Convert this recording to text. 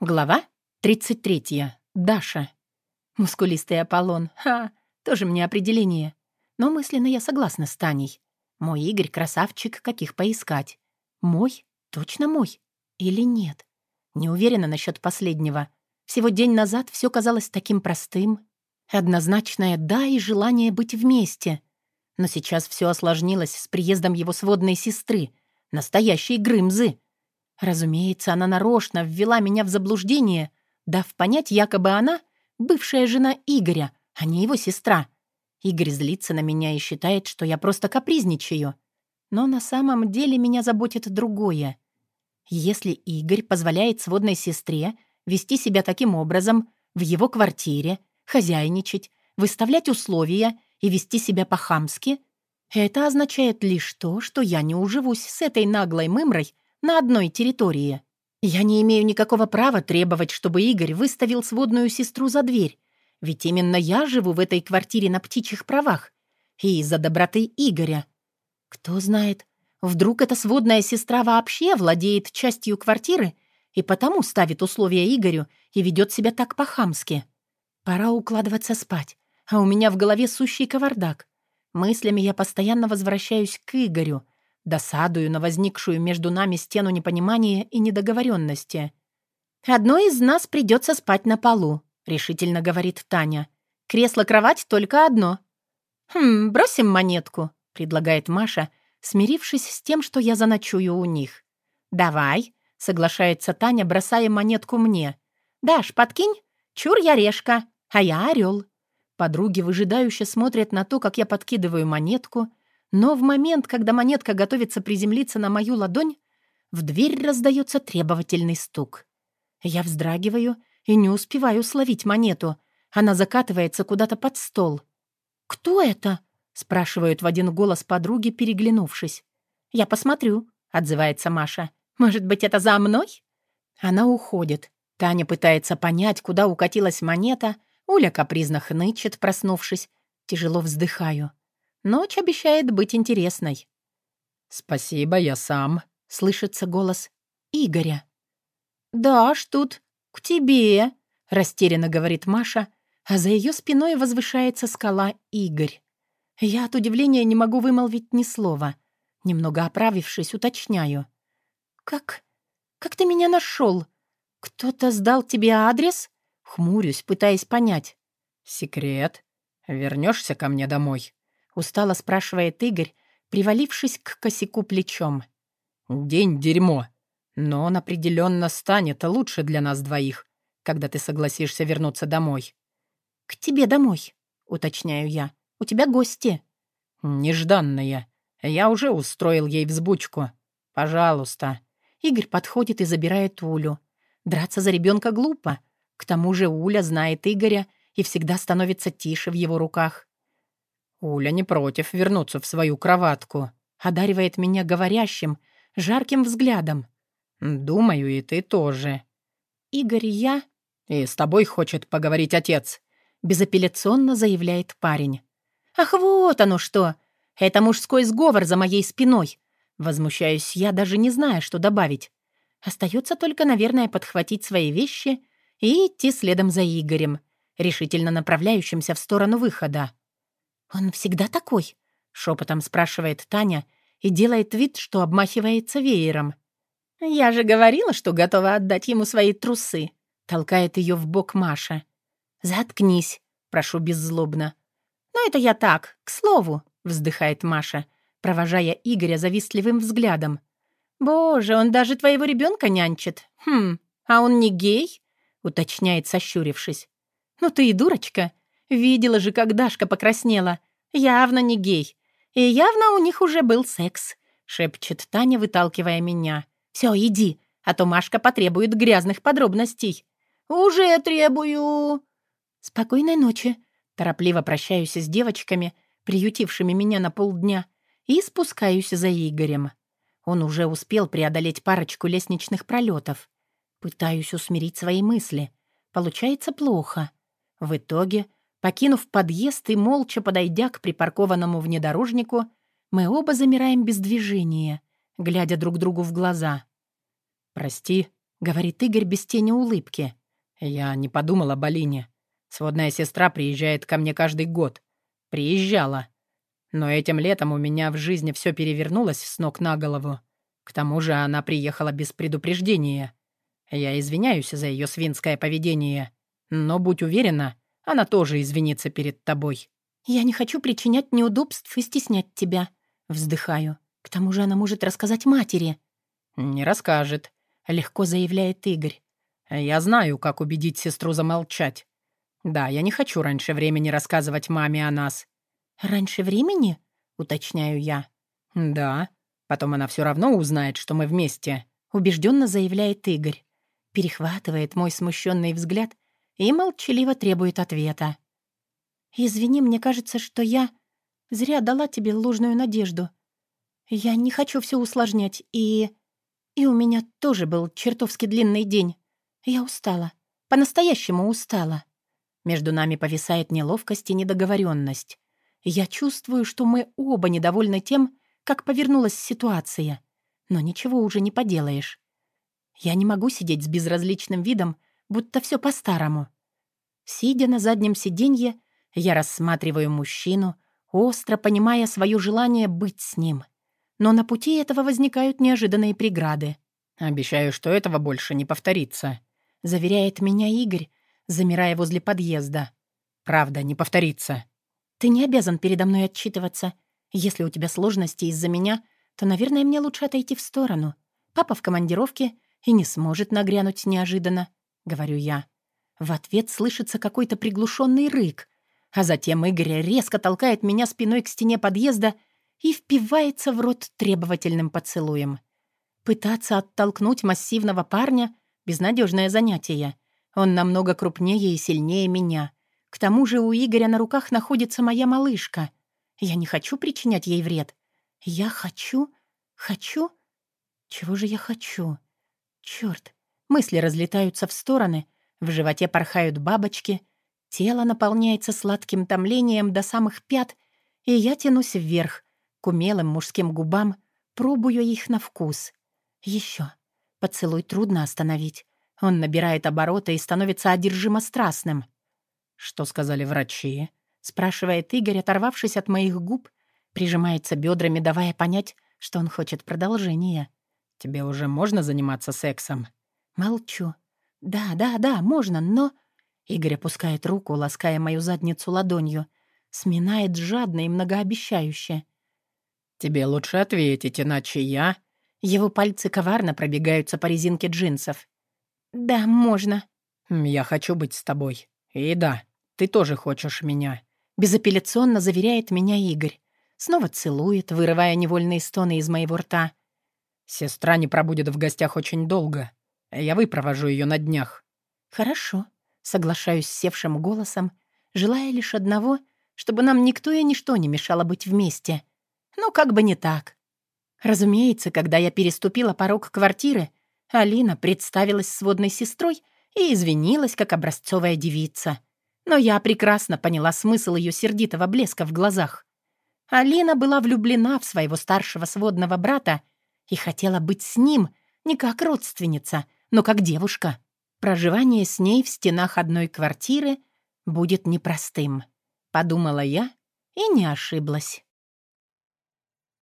Глава 33. Даша. Мускулистый Аполлон. Ха, тоже мне определение. Но мысленно я согласна с Таней. Мой Игорь — красавчик, каких поискать. Мой? Точно мой? Или нет? Не уверена насчет последнего. Всего день назад все казалось таким простым. Однозначное «да» и желание быть вместе. Но сейчас все осложнилось с приездом его сводной сестры, настоящей Грымзы — Разумеется, она нарочно ввела меня в заблуждение, дав понять, якобы она — бывшая жена Игоря, а не его сестра. Игорь злится на меня и считает, что я просто капризничаю. Но на самом деле меня заботит другое. Если Игорь позволяет сводной сестре вести себя таким образом в его квартире, хозяйничать, выставлять условия и вести себя по-хамски, это означает лишь то, что я не уживусь с этой наглой мымрой на одной территории. Я не имею никакого права требовать, чтобы Игорь выставил сводную сестру за дверь, ведь именно я живу в этой квартире на птичьих правах. И из-за доброты Игоря. Кто знает, вдруг эта сводная сестра вообще владеет частью квартиры и потому ставит условия Игорю и ведет себя так по-хамски. Пора укладываться спать, а у меня в голове сущий кавардак. Мыслями я постоянно возвращаюсь к Игорю — Досадую на возникшую между нами стену непонимания и недоговоренности. «Одной из нас придется спать на полу», — решительно говорит Таня. «Кресло-кровать только одно». «Хм, бросим монетку», — предлагает Маша, смирившись с тем, что я заночую у них. «Давай», — соглашается Таня, бросая монетку мне. «Даш, подкинь. Чур я решка, а я орел». Подруги выжидающе смотрят на то, как я подкидываю монетку, но в момент, когда монетка готовится приземлиться на мою ладонь, в дверь раздается требовательный стук. Я вздрагиваю и не успеваю словить монету. Она закатывается куда-то под стол. «Кто это?» — спрашивают в один голос подруги, переглянувшись. «Я посмотрю», — отзывается Маша. «Может быть, это за мной?» Она уходит. Таня пытается понять, куда укатилась монета. Уля капризно хнычет, проснувшись. Тяжело вздыхаю. Ночь обещает быть интересной. «Спасибо, я сам», — слышится голос Игоря. «Да, ж тут, к тебе», — растерянно говорит Маша, а за ее спиной возвышается скала Игорь. Я от удивления не могу вымолвить ни слова. Немного оправившись, уточняю. «Как? Как ты меня нашел? Кто-то сдал тебе адрес?» Хмурюсь, пытаясь понять. «Секрет. Вернешься ко мне домой?» Устало спрашивает Игорь, привалившись к косяку плечом. «День дерьмо. Но он определенно станет лучше для нас двоих, когда ты согласишься вернуться домой». «К тебе домой», — уточняю я. «У тебя гости». «Нежданная. Я уже устроил ей взбучку. Пожалуйста». Игорь подходит и забирает Улю. Драться за ребенка глупо. К тому же Уля знает Игоря и всегда становится тише в его руках. Уля не против вернуться в свою кроватку. Одаривает меня говорящим, жарким взглядом. Думаю, и ты тоже. Игорь я... И с тобой хочет поговорить отец. Безапелляционно заявляет парень. Ах, вот оно что! Это мужской сговор за моей спиной. Возмущаюсь я, даже не зная, что добавить. Остается только, наверное, подхватить свои вещи и идти следом за Игорем, решительно направляющимся в сторону выхода. «Он всегда такой?» — шепотом спрашивает Таня и делает вид, что обмахивается веером. «Я же говорила, что готова отдать ему свои трусы», — толкает ее в бок Маша. «Заткнись», — прошу беззлобно. «Но это я так, к слову», — вздыхает Маша, провожая Игоря завистливым взглядом. «Боже, он даже твоего ребенка нянчит. Хм, а он не гей?» — уточняет, сощурившись. «Ну ты и дурочка. Видела же, как Дашка покраснела. Явно не гей. И явно у них уже был секс», — шепчет Таня, выталкивая меня. «Все, иди, а то Машка потребует грязных подробностей». «Уже требую!» «Спокойной ночи!» Торопливо прощаюсь с девочками, приютившими меня на полдня, и спускаюсь за Игорем. Он уже успел преодолеть парочку лестничных пролетов. Пытаюсь усмирить свои мысли. Получается плохо. В итоге Покинув подъезд и молча подойдя к припаркованному внедорожнику, мы оба замираем без движения, глядя друг другу в глаза. «Прости, — говорит Игорь без тени улыбки. «Я не подумал об Алине. Сводная сестра приезжает ко мне каждый год. Приезжала. Но этим летом у меня в жизни все перевернулось с ног на голову. К тому же она приехала без предупреждения. Я извиняюсь за ее свинское поведение. Но будь уверена, она тоже извинится перед тобой». «Я не хочу причинять неудобств и стеснять тебя», — вздыхаю. «К тому же она может рассказать матери». «Не расскажет», — легко заявляет Игорь. «Я знаю, как убедить сестру замолчать. Да, я не хочу раньше времени рассказывать маме о нас». «Раньше времени?» — уточняю я. «Да. Потом она все равно узнает, что мы вместе», — убежденно заявляет Игорь. Перехватывает мой смущенный взгляд и молчаливо требует ответа. «Извини, мне кажется, что я зря дала тебе ложную надежду. Я не хочу все усложнять, и... И у меня тоже был чертовски длинный день. Я устала. По-настоящему устала. Между нами повисает неловкость и недоговоренность. Я чувствую, что мы оба недовольны тем, как повернулась ситуация. Но ничего уже не поделаешь. Я не могу сидеть с безразличным видом, будто все по-старому. Сидя на заднем сиденье, я рассматриваю мужчину, остро понимая свое желание быть с ним. Но на пути этого возникают неожиданные преграды. «Обещаю, что этого больше не повторится», — заверяет меня Игорь, замирая возле подъезда. «Правда, не повторится». «Ты не обязан передо мной отчитываться. Если у тебя сложности из-за меня, то, наверное, мне лучше отойти в сторону. Папа в командировке и не сможет нагрянуть неожиданно», — говорю я. В ответ слышится какой-то приглушенный рык, а затем Игорь резко толкает меня спиной к стене подъезда и впивается в рот требовательным поцелуем. Пытаться оттолкнуть массивного парня — безнадежное занятие. Он намного крупнее и сильнее меня. К тому же у Игоря на руках находится моя малышка. Я не хочу причинять ей вред. Я хочу... Хочу... Чего же я хочу? Черт, мысли разлетаются в стороны, в животе порхают бабочки — Тело наполняется сладким томлением до самых пят, и я тянусь вверх, к умелым мужским губам, пробую их на вкус. Еще. Поцелуй трудно остановить. Он набирает обороты и становится одержимо страстным. «Что сказали врачи?» — спрашивает Игорь, оторвавшись от моих губ, прижимается бедрами, давая понять, что он хочет продолжения. «Тебе уже можно заниматься сексом?» Молчу. «Да, да, да, можно, но...» Игорь опускает руку, лаская мою задницу ладонью. Сминает жадно и многообещающе. «Тебе лучше ответить, иначе я...» Его пальцы коварно пробегаются по резинке джинсов. «Да, можно». «Я хочу быть с тобой. И да, ты тоже хочешь меня». Безапелляционно заверяет меня Игорь. Снова целует, вырывая невольные стоны из моего рта. «Сестра не пробудет в гостях очень долго. Я выпровожу ее на днях». «Хорошо», Соглашаюсь с севшим голосом, желая лишь одного, чтобы нам никто и ничто не мешало быть вместе. Ну, как бы не так. Разумеется, когда я переступила порог квартиры, Алина представилась сводной сестрой и извинилась, как образцовая девица. Но я прекрасно поняла смысл ее сердитого блеска в глазах. Алина была влюблена в своего старшего сводного брата и хотела быть с ним не как родственница, но как девушка. Проживание с ней в стенах одной квартиры будет непростым, подумала я и не ошиблась.